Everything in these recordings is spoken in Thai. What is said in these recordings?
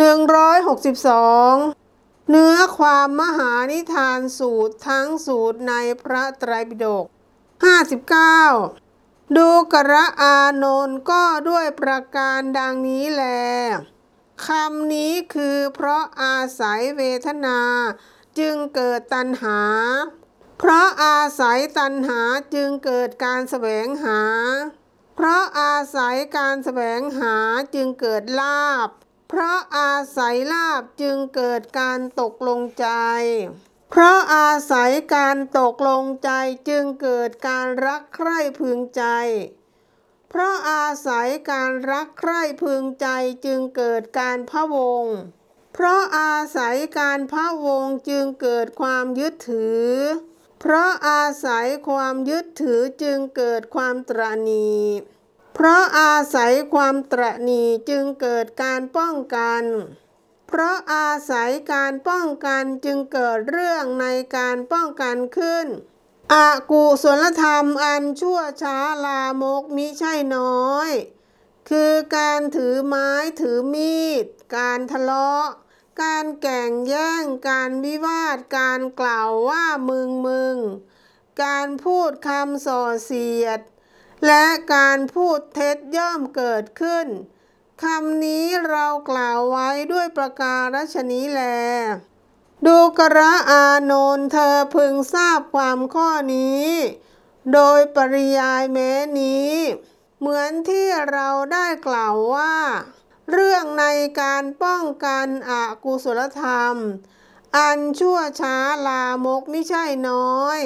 162เนื้อความมหานิทานสูตรทั้งสูตรในพระไตรปิฎก59 ดูกระอานนท์ก็ด้วยประการดังนี้แล คำนี้คือเพราะอาศัยเวทนา จึงเกิดตัณหา เพราะอาศัยตัณหาจึงเกิดการแสวงหา เพราะอาศัยการแสวงหาจึงเกิดลาบ เพราะอาศัยลาบจึงเกิดการตกลงใจ เพราะอาศัยการตกลงใจจึงเกิดการรักใคร่พึงใจ เพราะอาศัยการรักใคร่พึงใจจึงเกิดการพะวง เพราะอาศัยการพะวงจึงเกิดความยึดถือ เพราะอาศัยความยึดถือจึงเกิดความตระหนี เพราะอาศัยความตระหนี่จึงเกิดการป้องกัน เพราะอาศัยการป้องกันจึงเกิดเรื่องในการป้องกันขึ้นอากุศลธรรมอันชั่วช้าลามกมิใช่น้อย คือการถือไม้ถือมีด การทะเลาะ การแก่งแย่ง การวิวาท การกล่าวว่ามึงมึง การพูดคำส่อเสียด และการพูดเท็จย่อมเกิดขึ้นคำนี้เรากล่าวไว้ด้วยประการฉนี้แล ดูกระอานนท์เธอพึงทราบความข้อนี้ โดยปริยายแม้นี้ เหมือนที่เราได้กล่าวว่า เรื่องในการป้องกันอกุศลธรรม อันชั่วช้าลามกไม่ใช่น้อย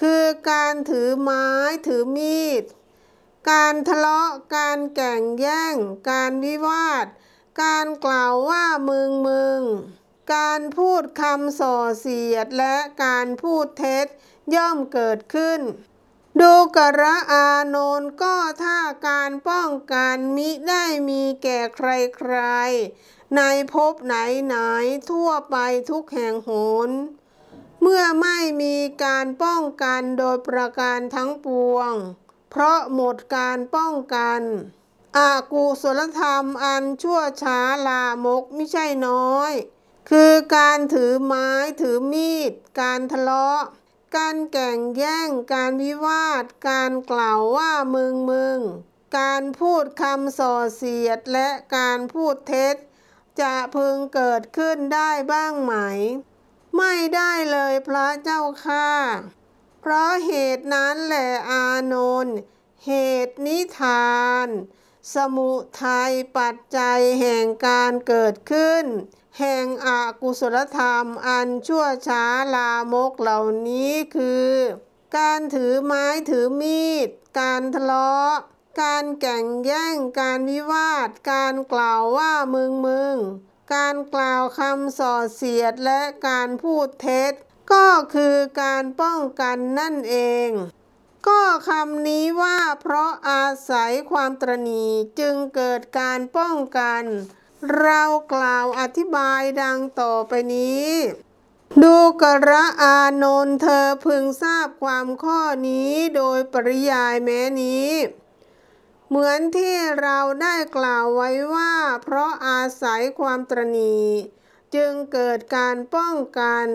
คือการถือไม้ถือมีด การทะเลาะ การแก่งแย่ง การวิวาท การกล่าวว่ามึงมึง การพูดคำส่อเสียดและการพูดเท็จย่อมเกิดขึ้น ดูกระอานน์ก็ถ้าการป้องกันมิได้มีแก่ใครๆ ในภพไหนไหนๆทั่วไปทุกแห่งโหนเมื่อไม่มีการป้องกันโดยประการทั้งปวง เพราะหมดการป้องกันอากุศลธรรมอันชั่วช้าลามกไม่ใช่น้อย คือการถือไม้ถือมีด การทะเลาะ การแก่งแย่ง การวิวาท การกล่าวว่ามึงมึง การพูดคำส่อเสียดและการพูดเท็จ จะพึงเกิดขึ้นได้บ้างไหม ไม่ได้เลยพระเจ้าค่ะ เพราะเหตุนั้นแหละอานนท์เหตุนิทาน สมุทัยปัจจัยแห่งการเกิดขึ้น แห่งอกุศลธรรมอันชั่วช้าลามกเหล่านี้คือ การถือไม้ถือมีด การทะเลาะ การแก่งแย่ง การวิวาท การกล่าวว่ามึงมึง การกล่าวคำส่อเสียดและการพูดเท็จ ก็คือการป้องกันนั่นเอง ก็คำนี้ว่าเพราะอาศัยความตระหนี่จึงเกิดการป้องกัน เรากล่าวอธิบายดังต่อไปนี้ ดูกระอานนท์เธอพึงทราบความข้อนี้โดยปริยายแม้นี้เหมือนที่เราได้กล่าวไว้ว่า เพราะอาศัยความตระหนี่จึงเกิดการป้องกัน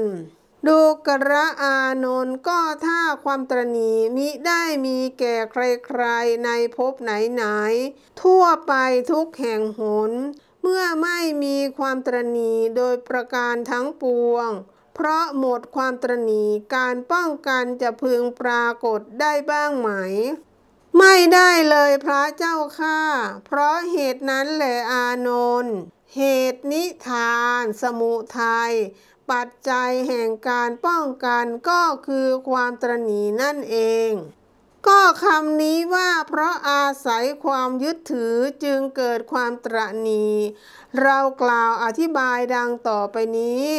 ดูกระอานนท์ก็ถ้าความตระหนี่มิได้มีแก่ใครๆในภพไหนๆทั่วไปทุกแห่งหน เมื่อไม่มีความตระหนี่โดยประการทั้งปวง เพราะหมดความตระหนี่การป้องกันจะพึงปรากฏได้บ้างไหม ไม่ได้เลยพระเจ้าค่ะเพราะเหตุนั้นแหละอานนท์เหตุนิทาน สมุทัย ปัจจัยแห่งการป้องกันก็คือความตระหนี่นั่นเอง ก็คำนี้ว่าเพราะอาศัยความยึดถือจึงเกิดความตระหนี่เรากล่าวอธิบายดังต่อไปนี้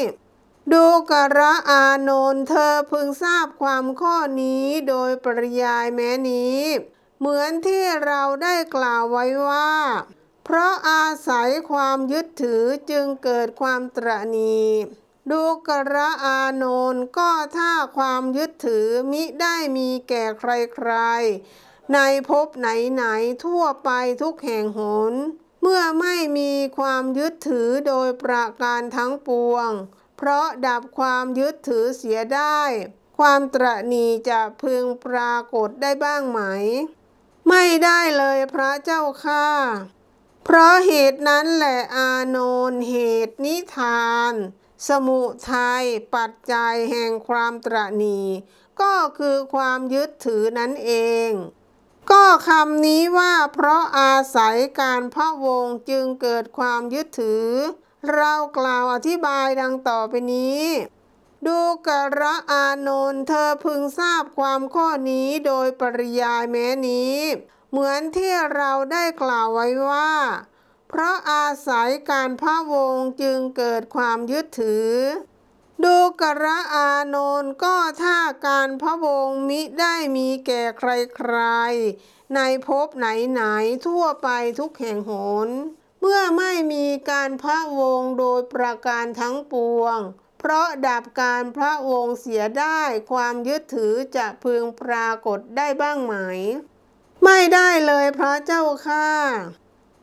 ดูกระอานนท์เธอพึงทราบความข้อนี้โดยปริยายแม้นี้ เหมือนที่เราได้กล่าวไว้ว่า เพราะอาศัยความยึดถือจึงเกิดความตระนี ดูกระอานนท์ก็ถ้าความยึดถือมิได้มีแก่ใครๆ ในภพไหนๆทั่วไปทุกแห่งหน เมื่อไม่มีความยึดถือโดยประการทั้งปวง เพราะดับความยึดถือเสียได้ ความตระนีจะพึงปรากฏได้บ้างไหม ไม่ได้เลยพระเจ้าค่ะเพราะเหตุนั้นแหละอานนท์เหตุนิทาน สมุทัยปัจจัยแห่งความตระนีก็คือความยึดถือนั่นเอง ก็คำนี้ว่าเพราะอาศัยการพระวงจึงเกิดความยึดถือ เรากล่าวอธิบายดังต่อไปนี้ ดูกระอานนท์เธอพึงทราบความข้อนี้โดยปริยายแม้นี้ เหมือนที่เราได้กล่าวไว้ว่า เพราะอาศัยการพระวงศ์จึงเกิดความยึดถือ ดูกระอานนท์ก็ถ้าการพระวงศ์มิได้มีแก่ใครๆ ในภพไหนๆทั่วไปทุกแห่งหน เมื่อไม่มีการพระวงศ์โดยประการทั้งปวง เพราะดับการพระวงศ์เสียได้ความยึดถือจะพึงปรากฏได้บ้างไหม ไม่ได้เลยพระเจ้าค่ะ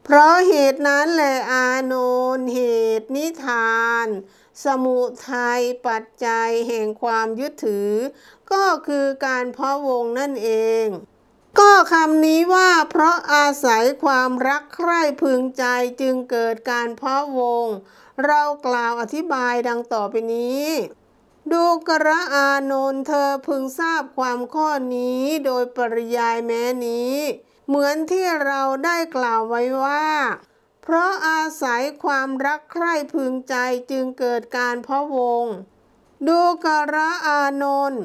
เพราะเหตุนั้นแหละอานน์เหตุนิทาน สมุทัยปัจจัยแห่งความยึดถือ ก็คือการเพาะวงนั่นเอง ก็คำนี้ว่าเพราะอาศัยความรักใคร่พึงใจจึงเกิดการเพาะวง เรากล่าวอธิบายดังต่อไปนี้ดูกระอานนเธอพึงทราบความข้อนี้โดยปริยายแม้นี้ เหมือนที่เราได้กล่าวไว้ว่า เพราะอาศัยความรักใคร่พึงใจจึงเกิดการพะวง ดูกระอานนท์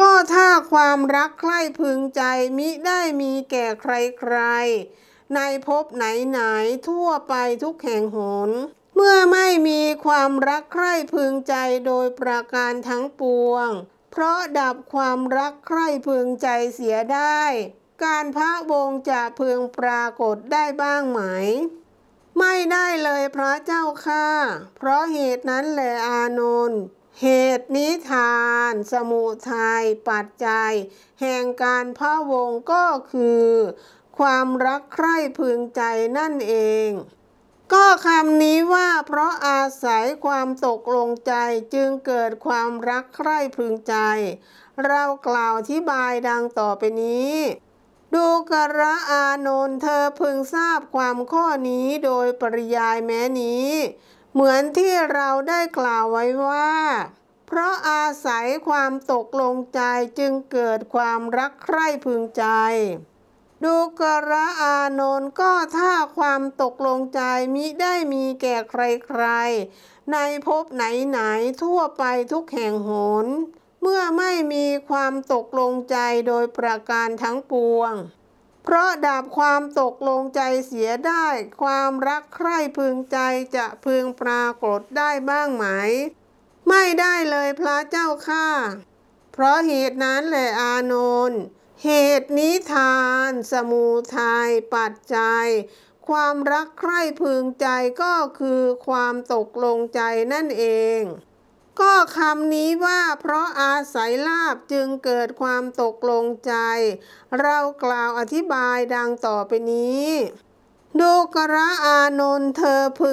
ก็ถ้าความรักใคร่พึงใจมิได้มีแก่ใครๆ ในภพไหนๆทั่วไปทุกแห่งหน เมื่อไม่มีความรักใคร่พึงใจโดยประการทั้งปวง เพราะดับความรักใคร่พึงใจเสียได้ การพระวงศ์จะพึงปรากฏได้บ้างไหม ไม่ได้เลยพระเจ้าค่ะเพราะเหตุนั้นแหละอานนท์เหตุนิทาน สมุทัยปัจจัย แห่งการพระวงศ์ก็คือ ความรักใคร่พึงใจนั่นเอง ก็คำนี้ว่าเพราะอาศัยความตกลงใจจึงเกิดความรักใคร่พึงใจ เรากล่าวอธิบายดังต่อไปนี้ ดูกระอานนท์เธอพึงทราบความข้อนี้โดยปริยายแม้นี้ เหมือนที่เราได้กล่าวไว้ว่า เพราะอาศัยความตกลงใจจึงเกิดความรักใคร่พึงใจ ดูกระอานนท์ก็ถ้าความตกลงใจมิได้มีแก่ใครๆ ในภพไหนๆทั่วไปทุกแห่งหน เมื่อไม่มีความตกลงใจโดยประการทั้งปวง เพราะดับความตกลงใจเสียได้ ความรักใคร่พึงใจจะพึงปรากฏได้บ้างไหม ไม่ได้เลยพระเจ้าค่ะเพราะเหตุนั้นแหละอานนท์เหตุนิทาน สมุทัยปัจจัย ความรักใคร่พึงใจก็คือความตกลงใจนั่นเอง ก็คำนี้ว่าเพราะอาศัยลาบจึงเกิดความตกลงใจ เรากล่าวอธิบายดังต่อไปนี้ ดูกระอานนท์เธอพึง